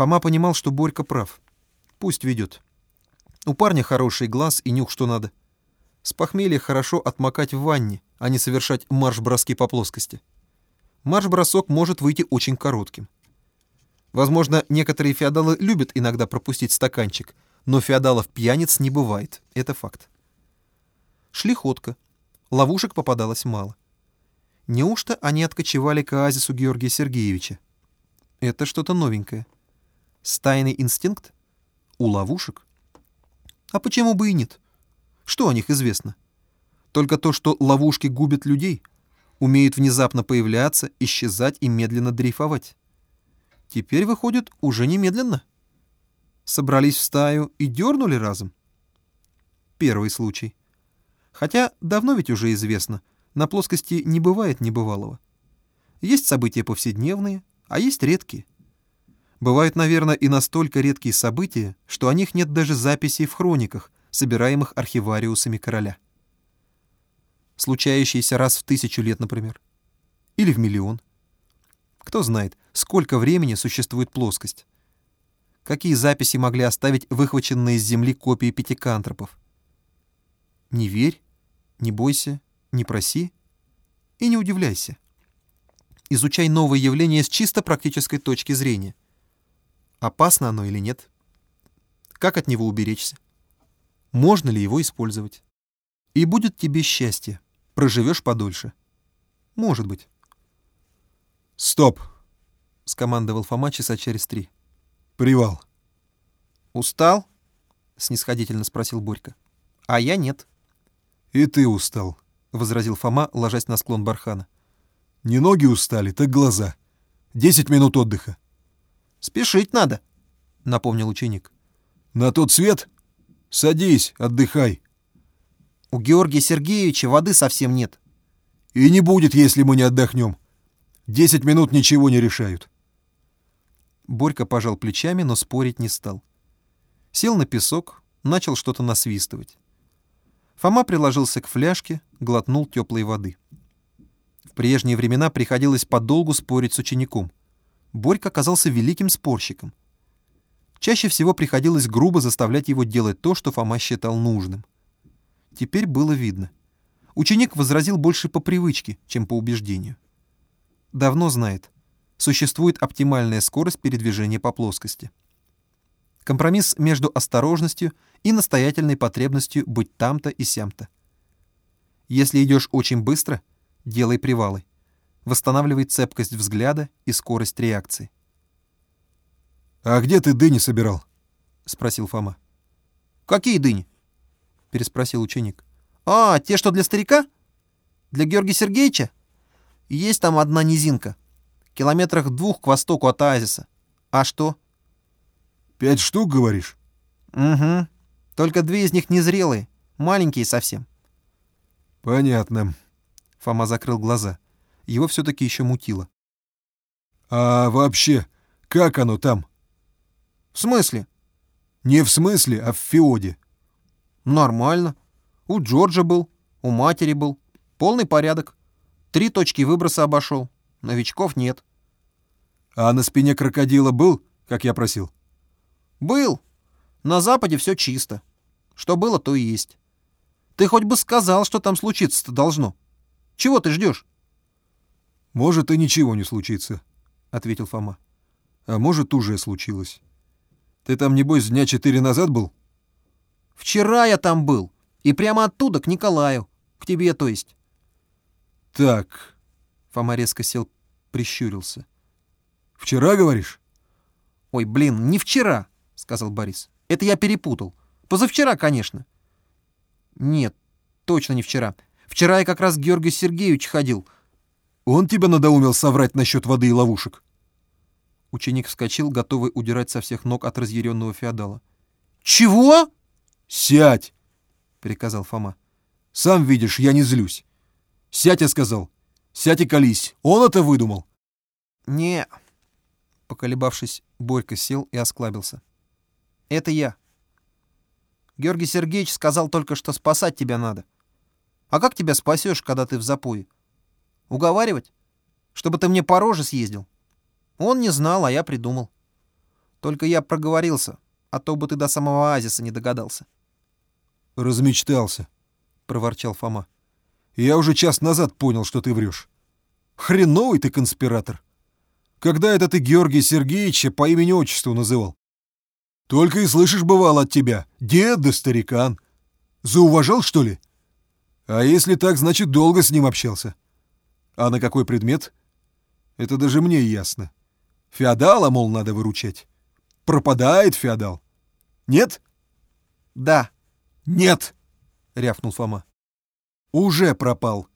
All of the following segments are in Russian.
Фома понимал, что Борька прав. Пусть ведет. У парня хороший глаз и нюх, что надо. С похмелья хорошо отмокать в ванне, а не совершать марш-броски по плоскости. Марш-бросок может выйти очень коротким. Возможно, некоторые феодалы любят иногда пропустить стаканчик, но феодалов-пьяниц не бывает, это факт. Шли ходка. Ловушек попадалось мало. Неужто они откочевали к оазису Георгия Сергеевича? Это что-то новенькое. Стайный инстинкт? У ловушек? А почему бы и нет? Что о них известно? Только то, что ловушки губят людей, умеют внезапно появляться, исчезать и медленно дрейфовать. Теперь, выходит, уже немедленно. Собрались в стаю и дернули разом. Первый случай. Хотя давно ведь уже известно, на плоскости не бывает небывалого. Есть события повседневные, а есть редкие. Бывают, наверное, и настолько редкие события, что о них нет даже записей в хрониках, собираемых архивариусами короля. Случающиеся раз в тысячу лет, например. Или в миллион. Кто знает, сколько времени существует плоскость. Какие записи могли оставить выхваченные из земли копии пятикантропов? Не верь, не бойся, не проси и не удивляйся. Изучай новое явление с чисто практической точки зрения. Опасно оно или нет? Как от него уберечься? Можно ли его использовать? И будет тебе счастье. Проживешь подольше. Может быть. «Стоп!» — скомандовал Фома часа через три. «Привал!» «Устал?» — снисходительно спросил Борька. «А я нет». «И ты устал», — возразил Фома, ложась на склон бархана. «Не ноги устали, так глаза. Десять минут отдыха». «Спешить надо», — напомнил ученик. «На тот свет? Садись, отдыхай». «У Георгия Сергеевича воды совсем нет». «И не будет, если мы не отдохнем. Десять минут ничего не решают». Борька пожал плечами, но спорить не стал. Сел на песок, начал что-то насвистывать. Фома приложился к фляжке, глотнул теплой воды. В прежние времена приходилось подолгу спорить с учеником. Борька оказался великим спорщиком. Чаще всего приходилось грубо заставлять его делать то, что Фома считал нужным. Теперь было видно. Ученик возразил больше по привычке, чем по убеждению. Давно знает, существует оптимальная скорость передвижения по плоскости. Компромисс между осторожностью и настоятельной потребностью быть там-то и сям-то. Если идешь очень быстро, делай привалы восстанавливай цепкость взгляда и скорость реакции. «А где ты дыни собирал?» — спросил Фома. «Какие дыни?» — переспросил ученик. «А, те, что для старика? Для Георгия Сергеевича? Есть там одна низинка. Километрах двух к востоку от оазиса. А что?» «Пять штук, говоришь?» «Угу. Только две из них незрелые, маленькие совсем». «Понятно». Фома закрыл глаза. Его все-таки еще мутило. «А вообще, как оно там?» «В смысле?» «Не в смысле, а в Феоде». «Нормально. У Джорджа был, у матери был. Полный порядок. Три точки выброса обошел. Новичков нет». «А на спине крокодила был, как я просил?» «Был. На западе все чисто. Что было, то и есть. Ты хоть бы сказал, что там случиться-то должно. Чего ты ждешь?» «Может, и ничего не случится», — ответил Фома. «А может, уже случилось. Ты там, небось, дня четыре назад был?» «Вчера я там был. И прямо оттуда к Николаю. К тебе, то есть». «Так...» — Фома резко сел, прищурился. «Вчера, говоришь?» «Ой, блин, не вчера», — сказал Борис. «Это я перепутал. Позавчера, конечно». «Нет, точно не вчера. Вчера я как раз к Георгию Сергеевичу ходил». Он тебя надоумил соврать насчет воды и ловушек?» Ученик вскочил, готовый удирать со всех ног от разъяренного феодала. «Чего?» «Сядь!» — приказал Фома. «Сам видишь, я не злюсь. Сядь, я сказал. Сядь и колись. Он это выдумал?» «Не...» Поколебавшись, Борька сел и осклабился. «Это я. Георгий Сергеевич сказал только, что спасать тебя надо. А как тебя спасешь, когда ты в запое? Уговаривать? Чтобы ты мне по роже съездил? Он не знал, а я придумал. Только я проговорился, а то бы ты до самого оазиса не догадался. «Размечтался», — проворчал Фома. «Я уже час назад понял, что ты врешь. Хреновый ты конспиратор. Когда это ты Георгия Сергеевича по имени-отчеству называл? Только и слышишь, бывало, от тебя. Дед да старикан. Зауважал, что ли? А если так, значит, долго с ним общался. А на какой предмет? Это даже мне ясно. Феодала, мол, надо выручать. Пропадает феодал. Нет? Да. Нет, рявкнул Фома. Уже пропал.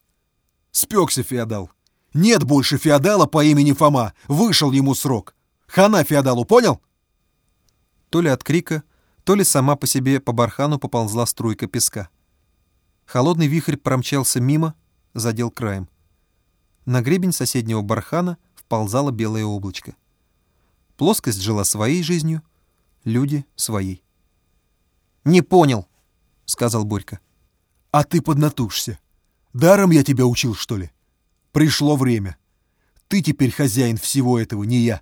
Спекся феодал. Нет больше феодала по имени Фома. Вышел ему срок. Хана феодалу, понял? То ли от крика, то ли сама по себе по бархану поползла струйка песка. Холодный вихрь промчался мимо, задел краем. На гребень соседнего бархана вползало белое облачко. Плоскость жила своей жизнью, люди — своей. «Не понял», — сказал Борька. «А ты поднатужься. Даром я тебя учил, что ли? Пришло время. Ты теперь хозяин всего этого, не я.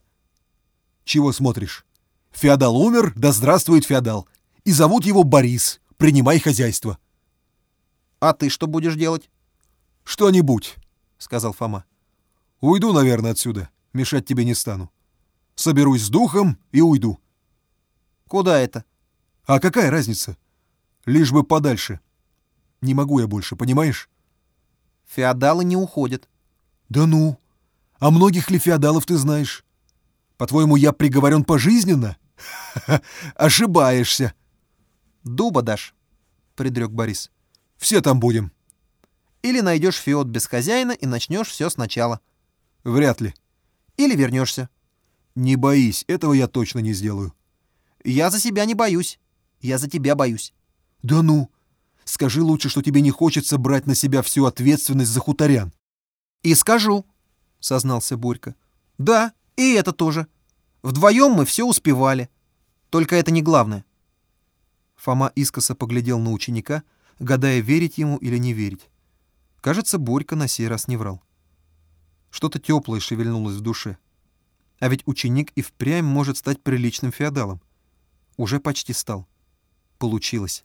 Чего смотришь? Феодал умер, да здравствует феодал. И зовут его Борис. Принимай хозяйство». «А ты что будешь делать?» «Что-нибудь», — сказал Фома. «Уйду, наверное, отсюда. Мешать тебе не стану. Соберусь с духом и уйду». «Куда это?» «А какая разница? Лишь бы подальше. Не могу я больше, понимаешь?» «Феодалы не уходят». «Да ну! А многих ли феодалов ты знаешь? По-твоему, я приговорен пожизненно? Ошибаешься!» «Дуба дашь», — предрек Борис. Все там будем. Или найдешь феод без хозяина и начнешь все сначала. Вряд ли. Или вернешься. Не боись, этого я точно не сделаю. Я за себя не боюсь. Я за тебя боюсь. Да ну! Скажи лучше, что тебе не хочется брать на себя всю ответственность за хуторян. И скажу, сознался Борька. Да, и это тоже. Вдвоем мы все успевали. Только это не главное. Фома искоса поглядел на ученика, гадая, верить ему или не верить. Кажется, Борька на сей раз не врал. Что-то теплое шевельнулось в душе. А ведь ученик и впрямь может стать приличным феодалом. Уже почти стал. Получилось.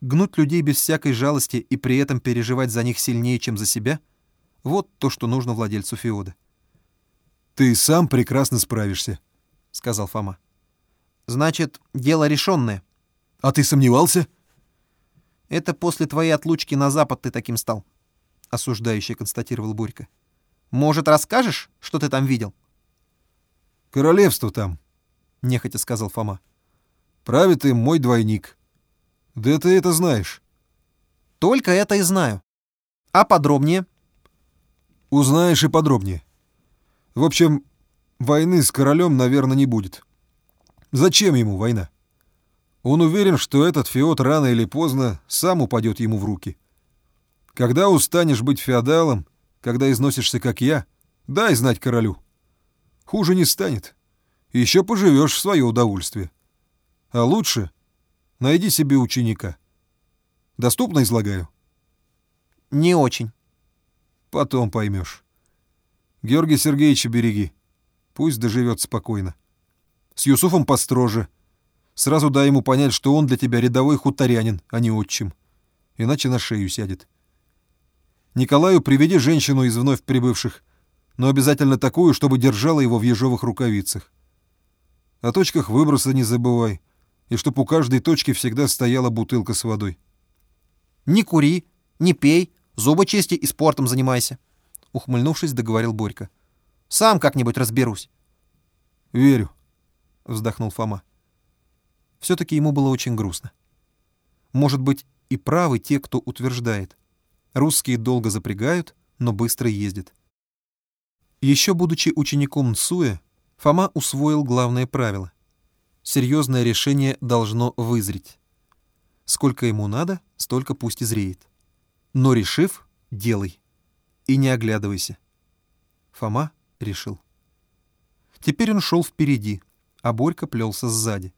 Гнуть людей без всякой жалости и при этом переживать за них сильнее, чем за себя — вот то, что нужно владельцу феода. «Ты сам прекрасно справишься», — сказал Фома. «Значит, дело решенное». «А ты сомневался?» Это после твоей отлучки на запад ты таким стал, — осуждающе констатировал Борька. Может, расскажешь, что ты там видел? Королевство там, — нехотя сказал Фома. Правит им мой двойник. Да ты это знаешь. Только это и знаю. А подробнее? Узнаешь и подробнее. В общем, войны с королем, наверное, не будет. Зачем ему война? Он уверен, что этот феод рано или поздно сам упадет ему в руки. Когда устанешь быть феодалом, когда износишься, как я, дай знать королю. Хуже не станет. Еще поживешь в свое удовольствие. А лучше найди себе ученика. Доступно излагаю? Не очень. Потом поймешь. Георгия Сергеевича береги. Пусть доживет спокойно. С Юсуфом построже — Сразу дай ему понять, что он для тебя рядовой хуторянин, а не отчим. Иначе на шею сядет. Николаю приведи женщину из вновь прибывших, но обязательно такую, чтобы держала его в ежовых рукавицах. О точках выброса не забывай, и чтоб у каждой точки всегда стояла бутылка с водой. «Не кури, не пей, зубы чисти и спортом занимайся», — ухмыльнувшись, договорил Борька. «Сам как-нибудь разберусь». «Верю», — вздохнул Фома. Все-таки ему было очень грустно. Может быть, и правы те, кто утверждает. Русские долго запрягают, но быстро ездят. Еще будучи учеником Нсуэ, Фома усвоил главное правило. Серьезное решение должно вызреть. Сколько ему надо, столько пусть и зреет. Но решив, делай. И не оглядывайся. Фома решил. Теперь он шел впереди, а Борька плелся сзади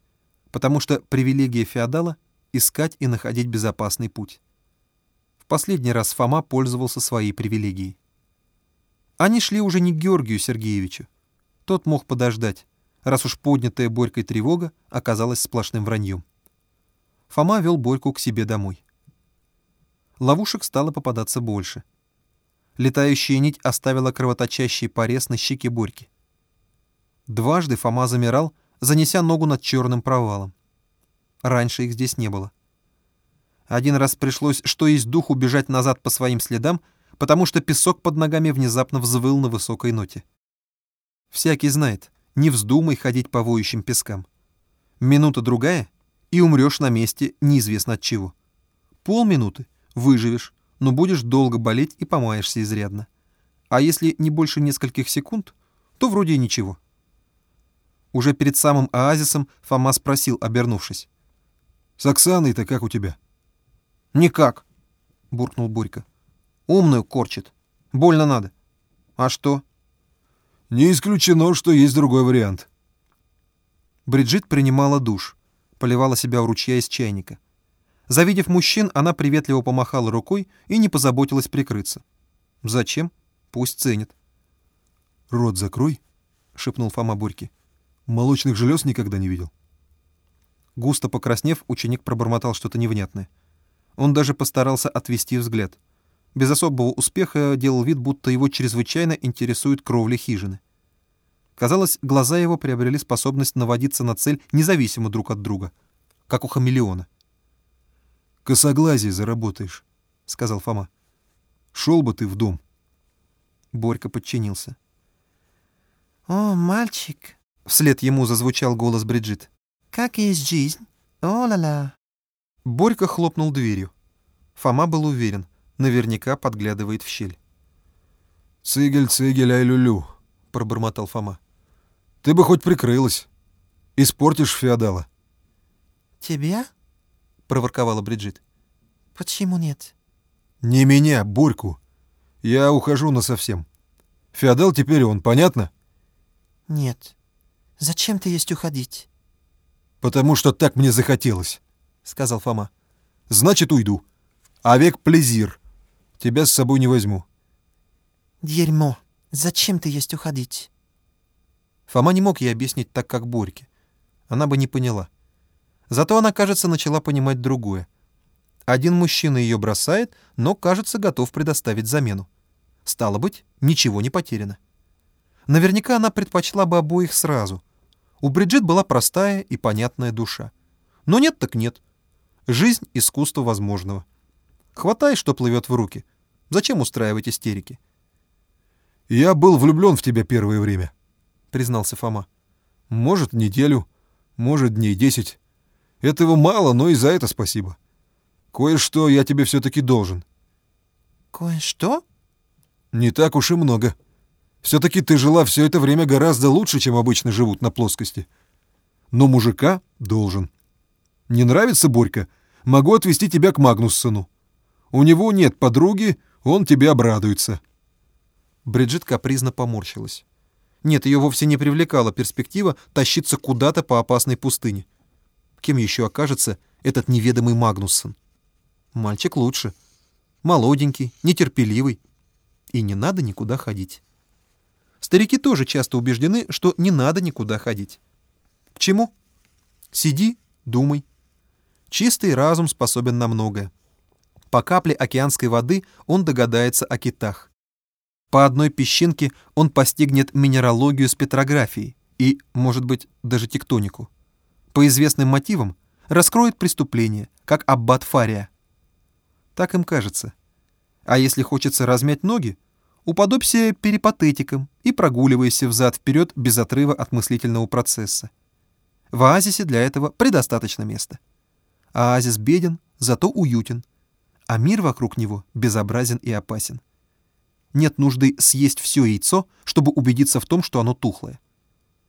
потому что привилегия феодала — искать и находить безопасный путь. Последний раз Фома пользовался своей привилегией. Они шли уже не к Георгию Сергеевичу. Тот мог подождать. раз уж поднятая Борькой тревога оказалась сплошным враньем. Фома вел Борьку к себе домой. Ловушек стало попадаться больше. Летающая нить оставила кровоточащий порез на щеке Борьки. Дважды Фома замирал, занеся ногу над черным провалом. Раньше их здесь не было. Один раз пришлось, что есть дух, убежать назад по своим следам, потому что песок под ногами внезапно взвыл на высокой ноте. Всякий знает, не вздумай ходить по воющим пескам. Минута-другая, и умрешь на месте неизвестно от чего. Полминуты — выживешь, но будешь долго болеть и помаешься изрядно. А если не больше нескольких секунд, то вроде ничего. Уже перед самым оазисом Фома спросил, обернувшись. «С Оксаной-то как у тебя?» «Никак», — буркнул Борька. «Умную корчит. Больно надо. А что?» «Не исключено, что есть другой вариант». Бриджит принимала душ, поливала себя у ручья из чайника. Завидев мужчин, она приветливо помахала рукой и не позаботилась прикрыться. «Зачем? Пусть ценит». «Рот закрой», — шепнул Фома Борьке. «Молочных желез никогда не видел». Густо покраснев, ученик пробормотал что-то невнятное. Он даже постарался отвести взгляд. Без особого успеха делал вид, будто его чрезвычайно интересует кровля хижины. Казалось, глаза его приобрели способность наводиться на цель независимо друг от друга, как у хамелеона. «Косоглазие заработаешь», — сказал Фома. «Шел бы ты в дом». Борька подчинился. «О, мальчик!» — вслед ему зазвучал голос Бриджит. «Как есть жизнь? О-ла-ла!» Борька хлопнул дверью. Фома был уверен, наверняка подглядывает в щель. «Цигель, цигель, ай-лю-лю», — пробормотал Фома. «Ты бы хоть прикрылась. Испортишь феодала». «Тебя?» — проворковала Бриджит. «Почему нет?» «Не меня, Борьку. Я ухожу насовсем. Феодал теперь он, понятно?» «Нет. Зачем ты есть уходить?» «Потому что так мне захотелось». — сказал Фома. «Значит, уйду. Авек плезир. Тебя с собой не возьму». «Дерьмо. Зачем ты есть уходить?» Фома не мог ей объяснить так, как Борьке. Она бы не поняла. Зато она, кажется, начала понимать другое. Один мужчина ее бросает, но, кажется, готов предоставить замену. Стало быть, ничего не потеряно. Наверняка она предпочла бы обоих сразу. У Бриджит была простая и понятная душа. Но нет так нет. Жизнь — искусство возможного. Хватай, что плывет в руки. Зачем устраивать истерики? «Я был влюблен в тебя первое время», — признался Фома. «Может, неделю, может, дней десять. Этого мало, но и за это спасибо. Кое-что я тебе все-таки должен». «Кое-что?» «Не так уж и много. Все-таки ты жила все это время гораздо лучше, чем обычно живут на плоскости. Но мужика должен». Не нравится Борька? Могу отвезти тебя к Магнуссону. У него нет подруги, он тебе обрадуется». Бриджит капризно поморщилась. Нет, ее вовсе не привлекала перспектива тащиться куда-то по опасной пустыне. Кем еще окажется этот неведомый Магнуссон? Мальчик лучше. Молоденький, нетерпеливый. И не надо никуда ходить. Старики тоже часто убеждены, что не надо никуда ходить. К чему? Сиди, думай. Чистый разум способен на многое. По капле океанской воды он догадается о китах. По одной песчинке он постигнет минералогию с петрографией и, может быть, даже тектонику. По известным мотивам раскроет преступление, как аббат Фария. Так им кажется. А если хочется размять ноги, уподобься перипатетикам и прогуливайся взад-вперед без отрыва от мыслительного процесса. В оазисе для этого предостаточно места. Оазис беден, зато уютен, а мир вокруг него безобразен и опасен. Нет нужды съесть все яйцо, чтобы убедиться в том, что оно тухлое.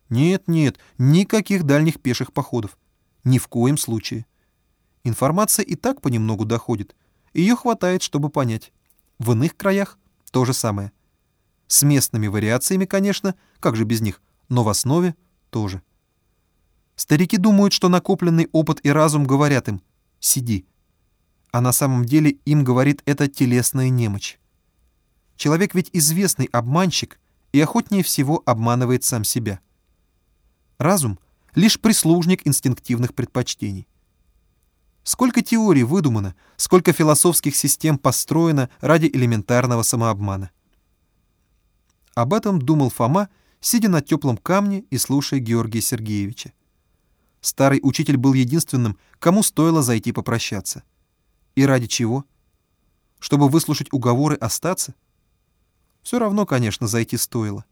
Нет, нет, никаких дальних пеших походов. Ни в коем случае. Информация и так понемногу доходит. Ее хватает, чтобы понять. В иных краях то же самое. С местными вариациями, конечно, как же без них, но в основе тоже. Старики думают, что накопленный опыт и разум говорят им «сиди». А на самом деле им говорит это телесная немочь. Человек ведь известный обманщик и охотнее всего обманывает сам себя. Разум — лишь прислужник инстинктивных предпочтений. Сколько теорий выдумано, сколько философских систем построено ради элементарного самообмана. Об этом думал Фома, сидя на теплом камне и слушая Георгия Сергеевича. Старый учитель был единственным, кому стоило зайти попрощаться. И ради чего? Чтобы выслушать уговоры остаться? Все равно, конечно, зайти стоило.